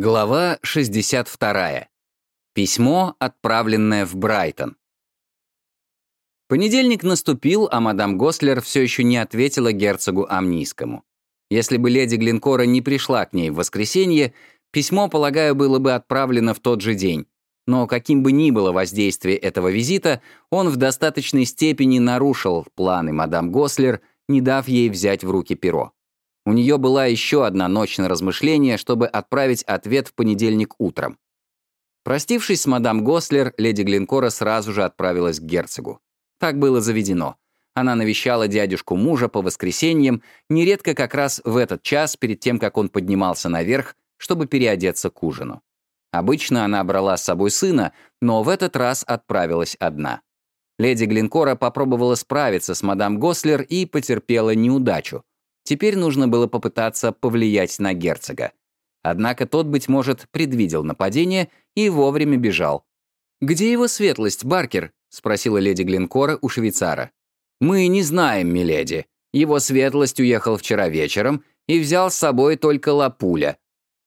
Глава 62. Письмо, отправленное в Брайтон. Понедельник наступил, а мадам Гослер все еще не ответила герцогу Амнийскому. Если бы леди Глинкора не пришла к ней в воскресенье, письмо, полагаю, было бы отправлено в тот же день. Но каким бы ни было воздействие этого визита, он в достаточной степени нарушил планы мадам Гослер, не дав ей взять в руки перо. У нее была еще одна ночь на размышление, чтобы отправить ответ в понедельник утром. Простившись с мадам Гослер, леди Глинкора сразу же отправилась к герцогу. Так было заведено. Она навещала дядюшку мужа по воскресеньям, нередко как раз в этот час, перед тем, как он поднимался наверх, чтобы переодеться к ужину. Обычно она брала с собой сына, но в этот раз отправилась одна. Леди Глинкора попробовала справиться с мадам Гослер и потерпела неудачу. Теперь нужно было попытаться повлиять на герцога. Однако тот, быть может, предвидел нападение и вовремя бежал. «Где его светлость, Баркер?» — спросила леди Глинкора у швейцара. «Мы не знаем, миледи. Его светлость уехал вчера вечером и взял с собой только Лапуля».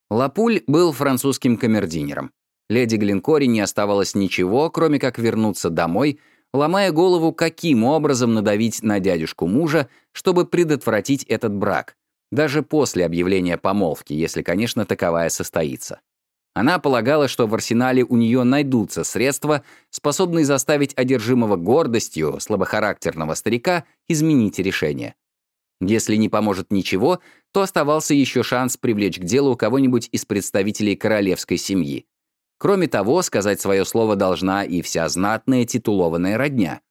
Лапуль был французским камердинером. Леди Глинкоре не оставалось ничего, кроме как вернуться домой ломая голову, каким образом надавить на дядюшку мужа, чтобы предотвратить этот брак, даже после объявления помолвки, если, конечно, таковая состоится. Она полагала, что в арсенале у нее найдутся средства, способные заставить одержимого гордостью слабохарактерного старика изменить решение. Если не поможет ничего, то оставался еще шанс привлечь к делу кого-нибудь из представителей королевской семьи. Кроме того, сказать свое слово должна и вся знатная титулованная родня.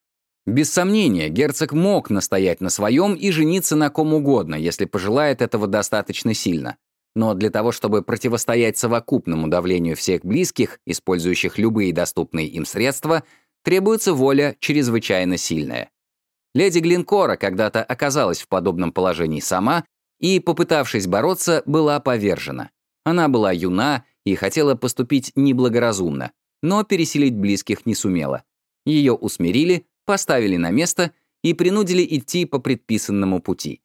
Без сомнения, герцог мог настоять на своем и жениться на ком угодно, если пожелает этого достаточно сильно. Но для того, чтобы противостоять совокупному давлению всех близких, использующих любые доступные им средства, требуется воля чрезвычайно сильная. Леди Глинкора когда-то оказалась в подобном положении сама и, попытавшись бороться, была повержена. Она была юна и хотела поступить неблагоразумно, но переселить близких не сумела. Ее усмирили, поставили на место и принудили идти по предписанному пути.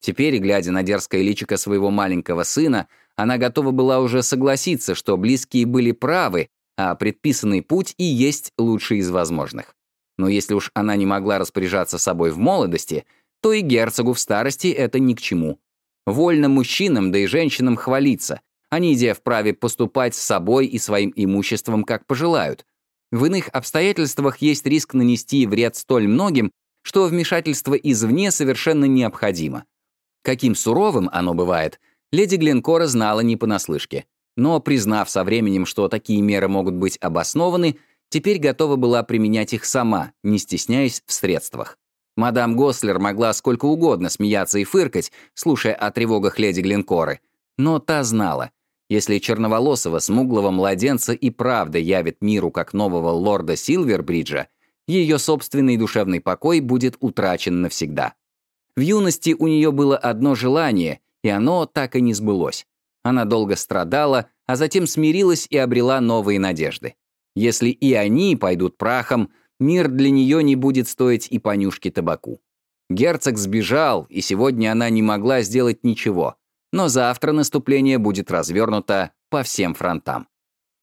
Теперь, глядя на дерзкое личико своего маленького сына, она готова была уже согласиться, что близкие были правы, а предписанный путь и есть лучший из возможных. Но если уж она не могла распоряжаться собой в молодости, то и герцогу в старости это ни к чему. Вольно мужчинам, да и женщинам хвалиться, они, идя вправе поступать с собой и своим имуществом, как пожелают. В иных обстоятельствах есть риск нанести вред столь многим, что вмешательство извне совершенно необходимо. Каким суровым оно бывает, леди Гленкора знала не понаслышке. Но, признав со временем, что такие меры могут быть обоснованы, теперь готова была применять их сама, не стесняясь в средствах. Мадам Гослер могла сколько угодно смеяться и фыркать, слушая о тревогах леди Гленкоры, но та знала, если черноволосого, смуглого младенца и правда явит миру как нового лорда Силвербриджа, ее собственный душевный покой будет утрачен навсегда. В юности у нее было одно желание, и оно так и не сбылось. Она долго страдала, а затем смирилась и обрела новые надежды. Если и они пойдут прахом, мир для нее не будет стоить и понюшки табаку. Герцог сбежал, и сегодня она не могла сделать ничего но завтра наступление будет развернуто по всем фронтам.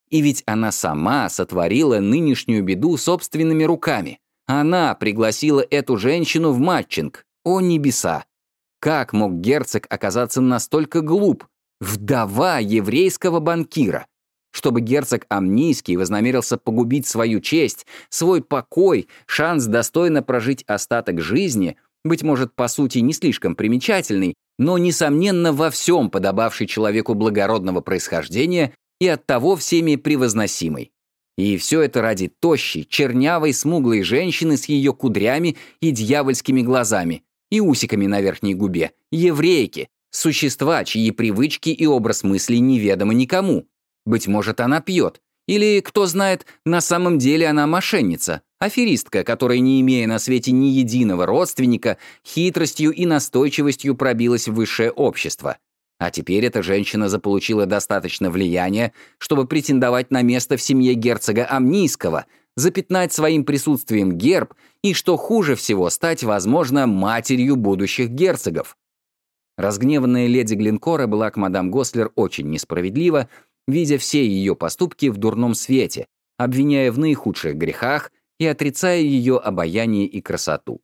И ведь она сама сотворила нынешнюю беду собственными руками. Она пригласила эту женщину в матчинг. О небеса! Как мог герцог оказаться настолько глуп? Вдова еврейского банкира. Чтобы герцог Амнийский вознамерился погубить свою честь, свой покой, шанс достойно прожить остаток жизни, быть может, по сути, не слишком примечательный, но, несомненно, во всем подобавший человеку благородного происхождения и оттого всеми превозносимый. И все это ради тощей, чернявой, смуглой женщины с ее кудрями и дьявольскими глазами, и усиками на верхней губе, еврейки, существа, чьи привычки и образ мыслей неведомы никому. Быть может, она пьет, или, кто знает, на самом деле она мошенница, аферистка, которая, не имея на свете ни единого родственника, хитростью и настойчивостью пробилась в высшее общество. А теперь эта женщина заполучила достаточно влияния, чтобы претендовать на место в семье герцога Амнийского, запятнать своим присутствием герб и, что хуже всего, стать, возможно, матерью будущих герцогов. Разгневанная леди Глинкора была к мадам Гослер очень несправедлива видя все ее поступки в дурном свете, обвиняя в наихудших грехах и отрицая ее обаяние и красоту.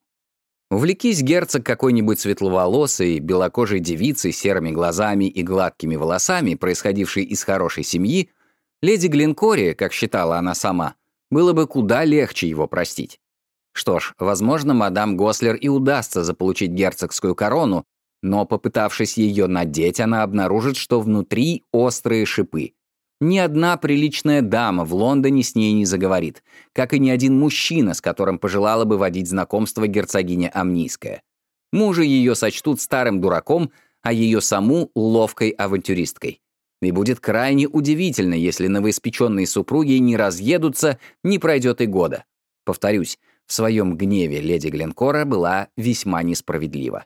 Увлекись герцог какой-нибудь светловолосой, белокожей девицей серыми глазами и гладкими волосами, происходившей из хорошей семьи, леди Глинкори, как считала она сама, было бы куда легче его простить. Что ж, возможно, мадам Гослер и удастся заполучить герцогскую корону, но, попытавшись ее надеть, она обнаружит, что внутри острые шипы. Ни одна приличная дама в Лондоне с ней не заговорит, как и ни один мужчина, с которым пожелала бы водить знакомство герцогиня Амнийская. Мужа ее сочтут старым дураком, а ее саму — ловкой авантюристкой. И будет крайне удивительно, если новоиспеченные супруги не разъедутся, не пройдет и года. Повторюсь, в своем гневе леди Гленкора была весьма несправедлива.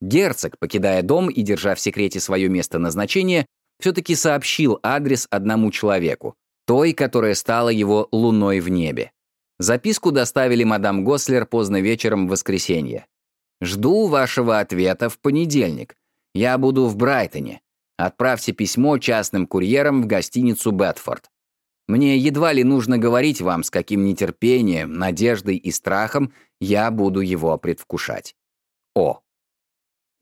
Герцог, покидая дом и держа в секрете свое место назначения, все-таки сообщил адрес одному человеку, той, которая стала его луной в небе. Записку доставили мадам Гослер поздно вечером в воскресенье. «Жду вашего ответа в понедельник. Я буду в Брайтоне. Отправьте письмо частным курьером в гостиницу «Бетфорд». Мне едва ли нужно говорить вам, с каким нетерпением, надеждой и страхом я буду его предвкушать. О.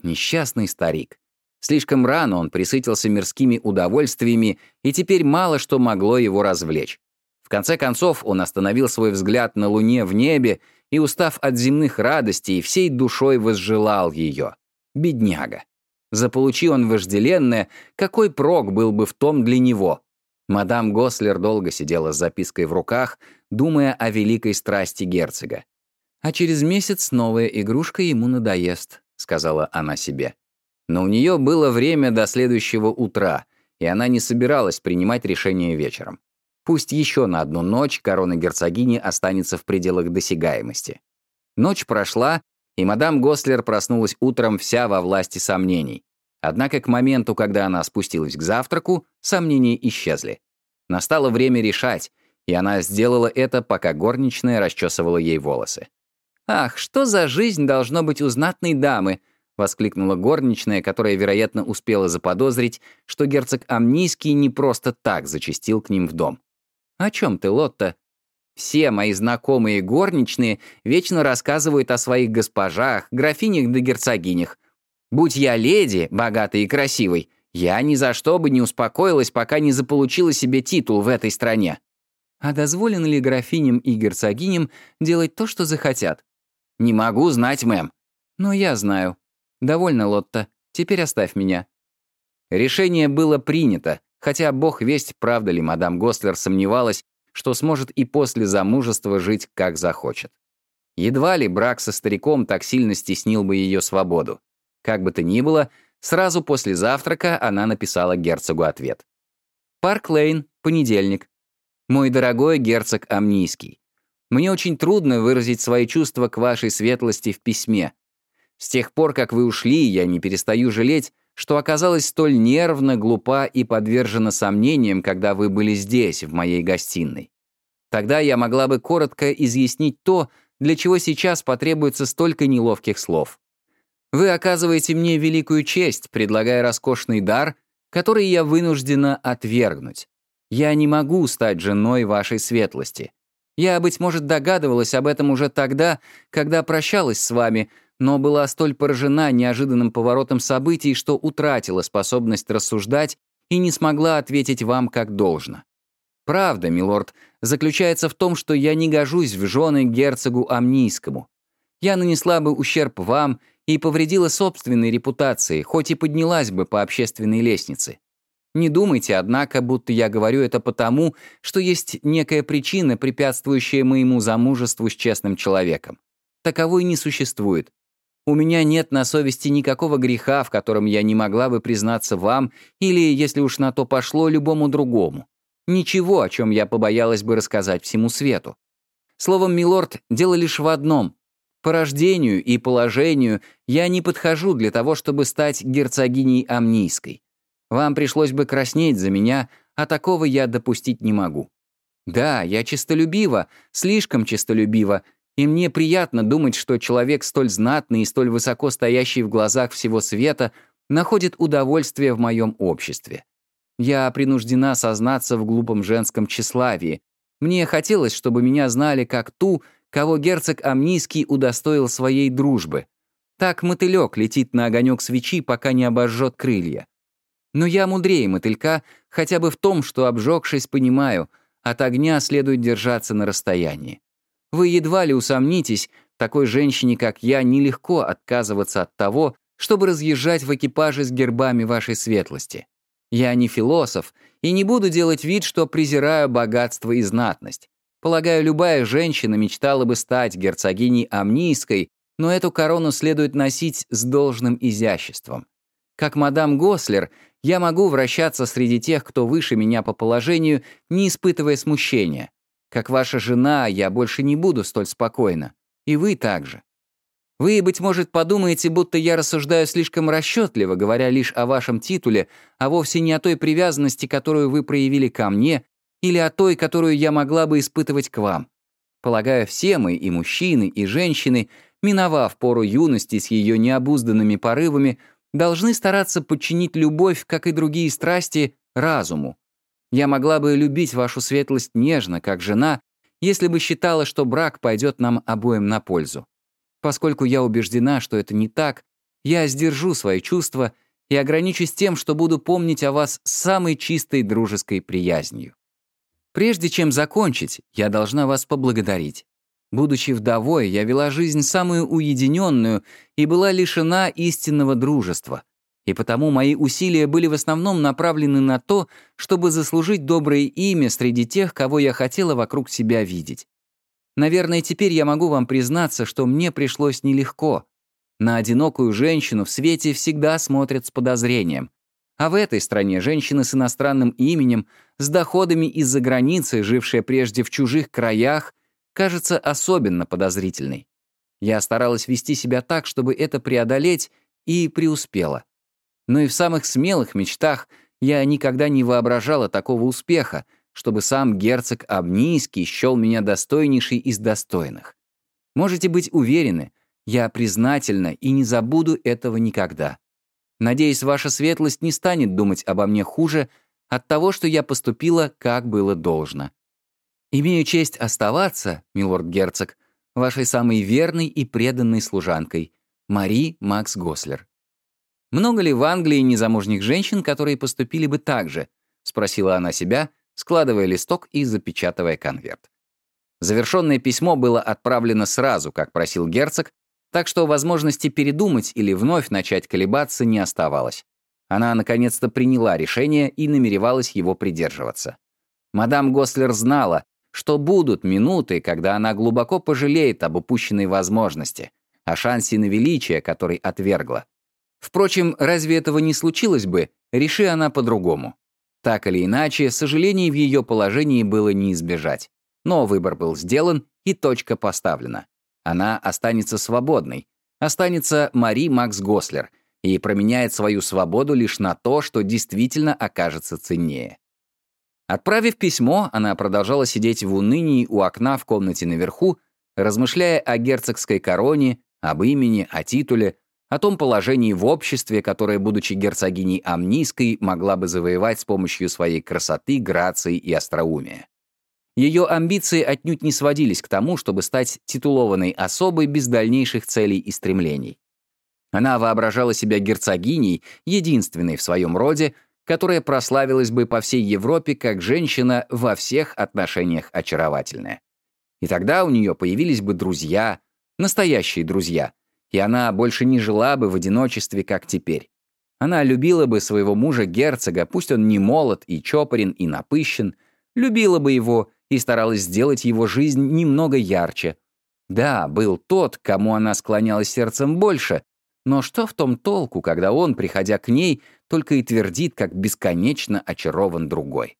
Несчастный старик. Слишком рано он присытился мирскими удовольствиями, и теперь мало что могло его развлечь. В конце концов, он остановил свой взгляд на луне в небе и, устав от земных радостей, всей душой возжелал ее. Бедняга. Заполучи он вожделенное, какой прок был бы в том для него? Мадам Гослер долго сидела с запиской в руках, думая о великой страсти герцога. «А через месяц новая игрушка ему надоест», — сказала она себе. Но у нее было время до следующего утра, и она не собиралась принимать решение вечером. Пусть еще на одну ночь корона герцогини останется в пределах досягаемости. Ночь прошла, и мадам Гослер проснулась утром вся во власти сомнений. Однако к моменту, когда она спустилась к завтраку, сомнения исчезли. Настало время решать, и она сделала это, пока горничная расчесывала ей волосы. «Ах, что за жизнь должно быть у знатной дамы!» Воскликнула горничная, которая, вероятно, успела заподозрить, что герцог Амнийский не просто так зачастил к ним в дом. «О чем ты, Лотта?» «Все мои знакомые горничные вечно рассказывают о своих госпожах, графинях да герцогинях. Будь я леди, богатой и красивой, я ни за что бы не успокоилась, пока не заполучила себе титул в этой стране». «А дозволено ли графиням и герцогиням делать то, что захотят?» «Не могу знать, мэм». «Но я знаю. «Довольно, Лотта. Теперь оставь меня». Решение было принято, хотя бог весть, правда ли мадам Гостлер сомневалась, что сможет и после замужества жить, как захочет. Едва ли брак со стариком так сильно стеснил бы ее свободу. Как бы то ни было, сразу после завтрака она написала герцогу ответ. «Парк Лейн, понедельник. Мой дорогой герцог Амнийский, мне очень трудно выразить свои чувства к вашей светлости в письме, с тех пор, как вы ушли, я не перестаю жалеть, что оказалась столь нервно, глупа и подвержена сомнениям, когда вы были здесь, в моей гостиной. Тогда я могла бы коротко изъяснить то, для чего сейчас потребуется столько неловких слов. Вы оказываете мне великую честь, предлагая роскошный дар, который я вынуждена отвергнуть. Я не могу стать женой вашей светлости. Я, быть может, догадывалась об этом уже тогда, когда прощалась с вами, но была столь поражена неожиданным поворотом событий, что утратила способность рассуждать и не смогла ответить вам как должно. Правда, милорд, заключается в том, что я не гожусь в жены герцогу Амнийскому. Я нанесла бы ущерб вам и повредила собственной репутации, хоть и поднялась бы по общественной лестнице. Не думайте, однако, будто я говорю это потому, что есть некая причина, препятствующая моему замужеству с честным человеком. Таковой не существует. У меня нет на совести никакого греха, в котором я не могла бы признаться вам или, если уж на то пошло, любому другому. Ничего, о чем я побоялась бы рассказать всему свету. Словом, милорд, дело лишь в одном. По рождению и положению я не подхожу для того, чтобы стать герцогиней Амнийской. Вам пришлось бы краснеть за меня, а такого я допустить не могу. Да, я честолюбива, слишком честолюбива, и мне приятно думать, что человек столь знатный и столь высоко стоящий в глазах всего света находит удовольствие в моем обществе. Я принуждена сознаться в глупом женском тщеславии. Мне хотелось, чтобы меня знали как ту, кого герцог Амнийский удостоил своей дружбы. Так мотылек летит на огонек свечи, пока не обожжет крылья. Но я мудрее мотылька хотя бы в том, что, обжегшись, понимаю, от огня следует держаться на расстоянии. Вы едва ли усомнитесь, такой женщине, как я, нелегко отказываться от того, чтобы разъезжать в экипаже с гербами вашей светлости. Я не философ и не буду делать вид, что презираю богатство и знатность. Полагаю, любая женщина мечтала бы стать герцогиней Амнийской, но эту корону следует носить с должным изяществом. Как мадам Гослер, я могу вращаться среди тех, кто выше меня по положению, не испытывая смущения. Как ваша жена, я больше не буду столь спокойна. И вы также. Вы, быть может, подумаете, будто я рассуждаю слишком расчетливо, говоря лишь о вашем титуле, а вовсе не о той привязанности, которую вы проявили ко мне, или о той, которую я могла бы испытывать к вам. Полагаю, все мы, и мужчины, и женщины, миновав пору юности с ее необузданными порывами, должны стараться подчинить любовь, как и другие страсти, разуму. Я могла бы любить вашу светлость нежно, как жена, если бы считала, что брак пойдет нам обоим на пользу. Поскольку я убеждена, что это не так, я сдержу свои чувства и ограничусь тем, что буду помнить о вас самой чистой дружеской приязнью. Прежде чем закончить, я должна вас поблагодарить. Будучи вдовой, я вела жизнь самую уединенную и была лишена истинного дружества. И потому мои усилия были в основном направлены на то, чтобы заслужить доброе имя среди тех, кого я хотела вокруг себя видеть. Наверное, теперь я могу вам признаться, что мне пришлось нелегко. На одинокую женщину в свете всегда смотрят с подозрением. А в этой стране женщина с иностранным именем, с доходами из-за границы, жившая прежде в чужих краях, кажется особенно подозрительной. Я старалась вести себя так, чтобы это преодолеть, и преуспела. Но и в самых смелых мечтах я никогда не воображала такого успеха, чтобы сам герцог Обнийский счел меня достойнейшей из достойных. Можете быть уверены, я признательна и не забуду этого никогда. Надеюсь, ваша светлость не станет думать обо мне хуже от того, что я поступила, как было должно. Имею честь оставаться, милорд-герцог, вашей самой верной и преданной служанкой, Мари Макс Гослер. «Много ли в Англии незамужних женщин, которые поступили бы так же?» — спросила она себя, складывая листок и запечатывая конверт. Завершенное письмо было отправлено сразу, как просил герцог, так что возможности передумать или вновь начать колебаться не оставалось. Она наконец-то приняла решение и намеревалась его придерживаться. Мадам Гослер знала, что будут минуты, когда она глубоко пожалеет об упущенной возможности, о шансе на величие, который отвергла. Впрочем, разве этого не случилось бы, реши она по-другому. Так или иначе, сожалений в ее положении было не избежать. Но выбор был сделан, и точка поставлена. Она останется свободной. Останется Мари Макс Гослер и променяет свою свободу лишь на то, что действительно окажется ценнее. Отправив письмо, она продолжала сидеть в унынии у окна в комнате наверху, размышляя о герцогской короне, об имени, о титуле, о том положении в обществе, которое, будучи герцогиней Амнийской, могла бы завоевать с помощью своей красоты, грации и остроумия. Ее амбиции отнюдь не сводились к тому, чтобы стать титулованной особой без дальнейших целей и стремлений. Она воображала себя герцогиней, единственной в своем роде, которая прославилась бы по всей Европе как женщина во всех отношениях очаровательная. И тогда у нее появились бы друзья, настоящие друзья, и она больше не жила бы в одиночестве, как теперь. Она любила бы своего мужа-герцога, пусть он не молод и чопорен и напыщен, любила бы его и старалась сделать его жизнь немного ярче. Да, был тот, кому она склонялась сердцем больше, но что в том толку, когда он, приходя к ней, только и твердит, как бесконечно очарован другой?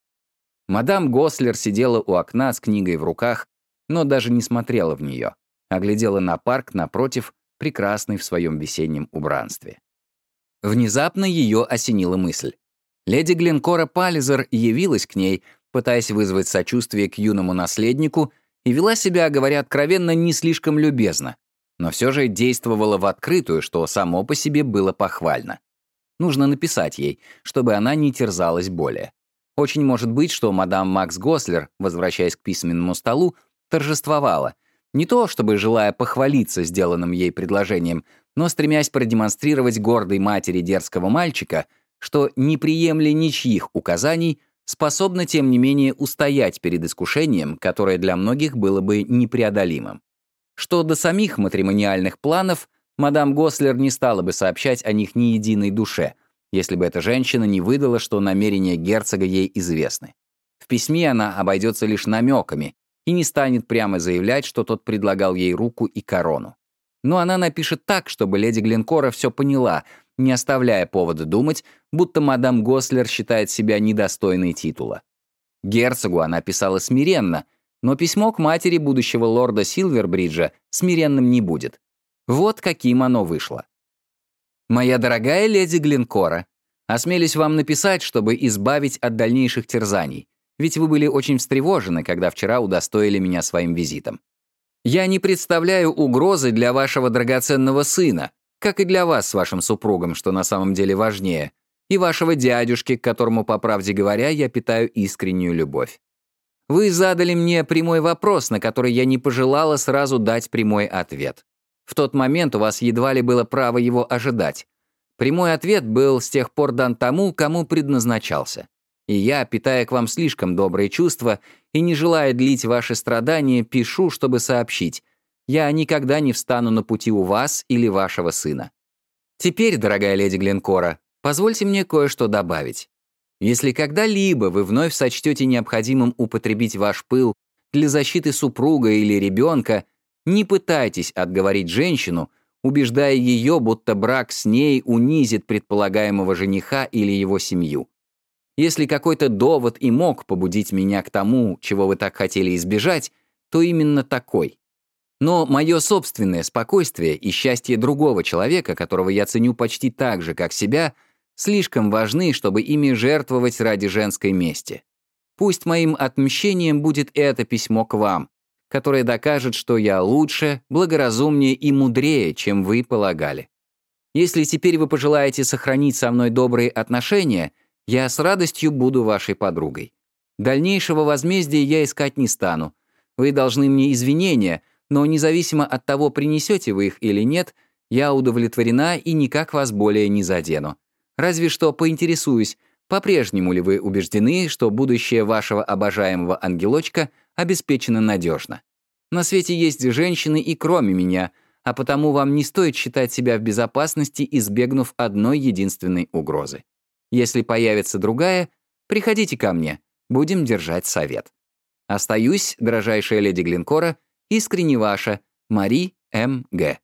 Мадам Гослер сидела у окна с книгой в руках, но даже не смотрела в нее, а глядела на парк напротив прекрасной в своем весеннем убранстве. Внезапно ее осенила мысль. Леди Гленкора Паллизер явилась к ней, пытаясь вызвать сочувствие к юному наследнику, и вела себя, говоря откровенно, не слишком любезно, но все же действовала в открытую, что само по себе было похвально. Нужно написать ей, чтобы она не терзалась более. Очень может быть, что мадам Макс Гослер, возвращаясь к письменному столу, торжествовала. Не то, чтобы желая похвалиться сделанным ей предложением, но стремясь продемонстрировать гордой матери дерзкого мальчика, что, не приемля ничьих указаний, способна, тем не менее, устоять перед искушением, которое для многих было бы непреодолимым. Что до самих матримониальных планов, мадам Гослер не стала бы сообщать о них ни единой душе, если бы эта женщина не выдала, что намерения герцога ей известны. В письме она обойдется лишь намеками и не станет прямо заявлять, что тот предлагал ей руку и корону. Но она напишет так, чтобы леди Гленкора все поняла, не оставляя повода думать, будто мадам Гослер считает себя недостойной титула. Герцогу она писала смиренно — но письмо к матери будущего лорда Силвербриджа смиренным не будет. Вот каким оно вышло. «Моя дорогая леди Глинкора, осмелюсь вам написать, чтобы избавить от дальнейших терзаний, ведь вы были очень встревожены, когда вчера удостоили меня своим визитом. Я не представляю угрозы для вашего драгоценного сына, как и для вас с вашим супругом, что на самом деле важнее, и вашего дядюшки, к которому, по правде говоря, я питаю искреннюю любовь. Вы задали мне прямой вопрос, на который я не пожелала сразу дать прямой ответ. В тот момент у вас едва ли было право его ожидать. Прямой ответ был с тех пор дан тому, кому предназначался. И я, питая к вам слишком добрые чувства и не желая длить ваши страдания, пишу, чтобы сообщить. Я никогда не встану на пути у вас или вашего сына. Теперь, дорогая леди Гленкора, позвольте мне кое-что добавить. Если когда-либо вы вновь сочтете необходимым употребить ваш пыл для защиты супруга или ребенка, не пытайтесь отговорить женщину, убеждая ее, будто брак с ней унизит предполагаемого жениха или его семью. Если какой-то довод и мог побудить меня к тому, чего вы так хотели избежать, то именно такой. Но мое собственное спокойствие и счастье другого человека, которого я ценю почти так же, как себя — слишком важны, чтобы ими жертвовать ради женской мести. Пусть моим отмщением будет это письмо к вам, которое докажет, что я лучше, благоразумнее и мудрее, чем вы полагали. Если теперь вы пожелаете сохранить со мной добрые отношения, я с радостью буду вашей подругой. Дальнейшего возмездия я искать не стану. Вы должны мне извинения, но независимо от того, принесете вы их или нет, я удовлетворена и никак вас более не задену. Разве что поинтересуюсь, по-прежнему ли вы убеждены, что будущее вашего обожаемого ангелочка обеспечено надежно? На свете есть женщины и кроме меня, а потому вам не стоит считать себя в безопасности, избегнув одной единственной угрозы. Если появится другая, приходите ко мне, будем держать совет. Остаюсь, дрожайшая леди Глинкора, искренне ваша, Мари М. Г.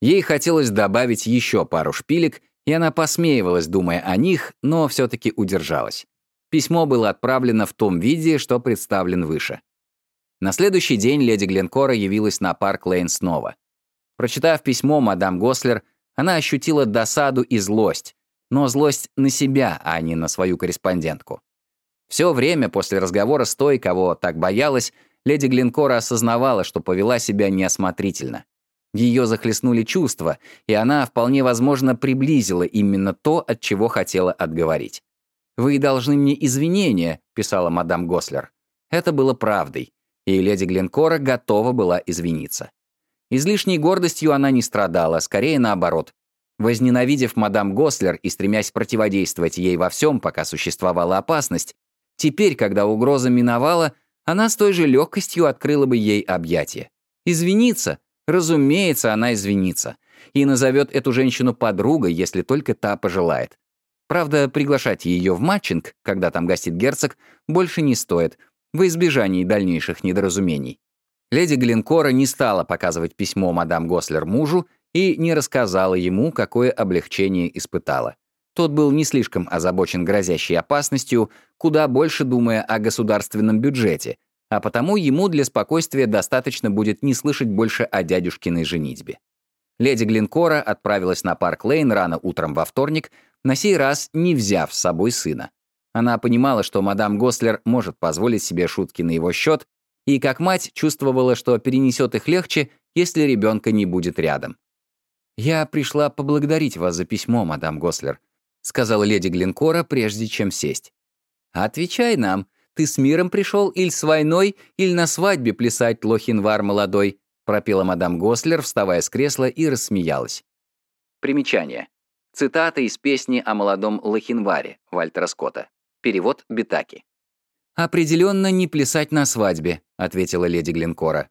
Ей хотелось добавить еще пару шпилек и она посмеивалась, думая о них, но все-таки удержалась. Письмо было отправлено в том виде, что представлен выше. На следующий день леди Гленкора явилась на парк Лейн снова. Прочитав письмо мадам Гослер, она ощутила досаду и злость, но злость на себя, а не на свою корреспондентку. Все время после разговора с той, кого так боялась, леди Гленкора осознавала, что повела себя неосмотрительно. Ее захлестнули чувства, и она, вполне возможно, приблизила именно то, от чего хотела отговорить. «Вы должны мне извинения», — писала мадам Гослер. Это было правдой, и леди Гленкора готова была извиниться. Излишней гордостью она не страдала, скорее наоборот. Возненавидев мадам Гослер и стремясь противодействовать ей во всем, пока существовала опасность, теперь, когда угроза миновала, она с той же легкостью открыла бы ей объятия. Извиниться, Разумеется, она извинится и назовет эту женщину подругой, если только та пожелает. Правда, приглашать ее в матчинг, когда там гостит герцог, больше не стоит, во избежании дальнейших недоразумений. Леди Глинкора не стала показывать письмо мадам Гослер мужу и не рассказала ему, какое облегчение испытала. Тот был не слишком озабочен грозящей опасностью, куда больше думая о государственном бюджете, а потому ему для спокойствия достаточно будет не слышать больше о дядюшкиной женитьбе. Леди Глинкора отправилась на парк Лейн рано утром во вторник, на сей раз не взяв с собой сына. Она понимала, что мадам Гослер может позволить себе шутки на его счет, и как мать чувствовала, что перенесет их легче, если ребенка не будет рядом. «Я пришла поблагодарить вас за письмо, мадам Гослер», сказала леди Глинкора, прежде чем сесть. «Отвечай нам, ты с миром пришел, или с войной, или на свадьбе плясать, лохинвар молодой?» пропела мадам Гослер, вставая с кресла и рассмеялась. Примечание. Цитата из песни о молодом Лохинваре Вальтера Скотта. Перевод Битаки. «Определенно не плясать на свадьбе», — ответила леди Глинкора.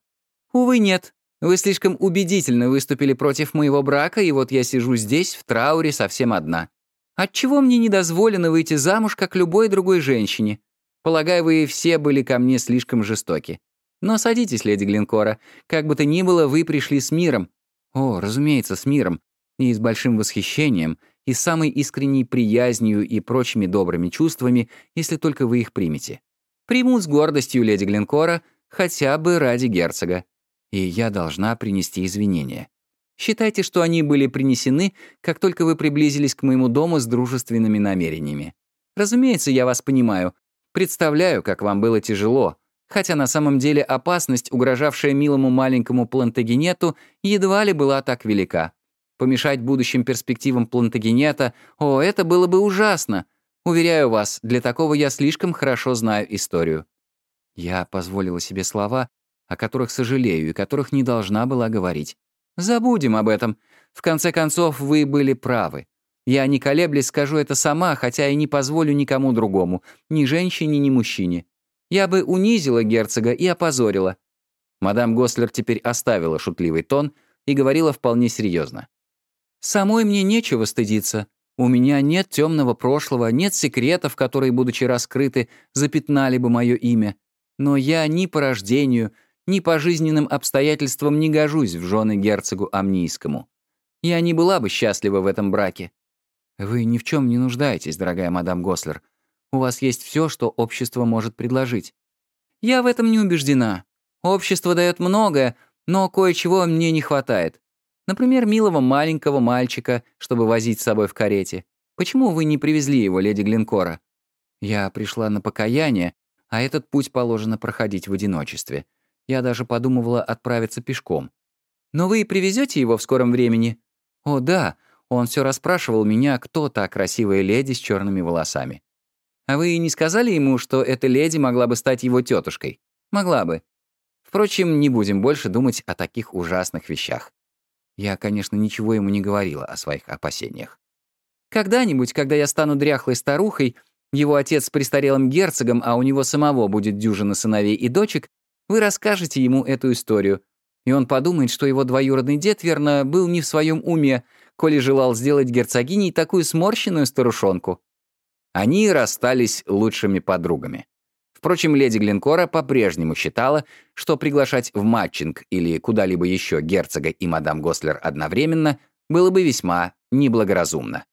«Увы, нет. Вы слишком убедительно выступили против моего брака, и вот я сижу здесь, в трауре, совсем одна. Отчего мне не дозволено выйти замуж, как любой другой женщине? Полагаю, вы все были ко мне слишком жестоки. Но садитесь, леди Глинкора. Как бы то ни было, вы пришли с миром. О, разумеется, с миром. И с большим восхищением, и с самой искренней приязнью и прочими добрыми чувствами, если только вы их примете. Примут с гордостью леди Глинкора, хотя бы ради герцога. И я должна принести извинения. Считайте, что они были принесены, как только вы приблизились к моему дому с дружественными намерениями. Разумеется, я вас понимаю. Представляю, как вам было тяжело, хотя на самом деле опасность, угрожавшая милому маленькому Плантагенету, едва ли была так велика. Помешать будущим перспективам Плантагенета, о, это было бы ужасно. Уверяю вас, для такого я слишком хорошо знаю историю. Я позволила себе слова, о которых сожалею и которых не должна была говорить. Забудем об этом. В конце концов, вы были правы. Я, не колеблясь, скажу это сама, хотя и не позволю никому другому, ни женщине, ни мужчине. Я бы унизила герцога и опозорила». Мадам Гослер теперь оставила шутливый тон и говорила вполне серьезно. «Самой мне нечего стыдиться. У меня нет темного прошлого, нет секретов, которые, будучи раскрыты, запятнали бы мое имя. Но я ни по рождению, ни по жизненным обстоятельствам не гожусь в жены герцогу Амнийскому. Я не была бы счастлива в этом браке. Вы ни в чем не нуждаетесь, дорогая мадам Гослер. У вас есть все, что общество может предложить. Я в этом не убеждена. Общество дает многое, но кое-чего мне не хватает. Например, милого маленького мальчика, чтобы возить с собой в карете. Почему вы не привезли его, леди Глинкора? Я пришла на покаяние, а этот путь положено проходить в одиночестве. Я даже подумывала отправиться пешком. Но вы привезете его в скором времени? О, да, он все расспрашивал меня, кто та красивая леди с черными волосами. А вы не сказали ему, что эта леди могла бы стать его тетушкой? Могла бы. Впрочем, не будем больше думать о таких ужасных вещах. Я, конечно, ничего ему не говорила о своих опасениях. Когда-нибудь, когда я стану дряхлой старухой, его отец с престарелым герцогом, а у него самого будет дюжина сыновей и дочек, вы расскажете ему эту историю, и он подумает, что его двоюродный дед, верно, был не в своем уме, коли желал сделать герцогиней такую сморщенную старушонку. Они расстались лучшими подругами. Впрочем, леди Глинкора по-прежнему считала, что приглашать в матчинг или куда-либо еще герцога и мадам Гослер одновременно было бы весьма неблагоразумно.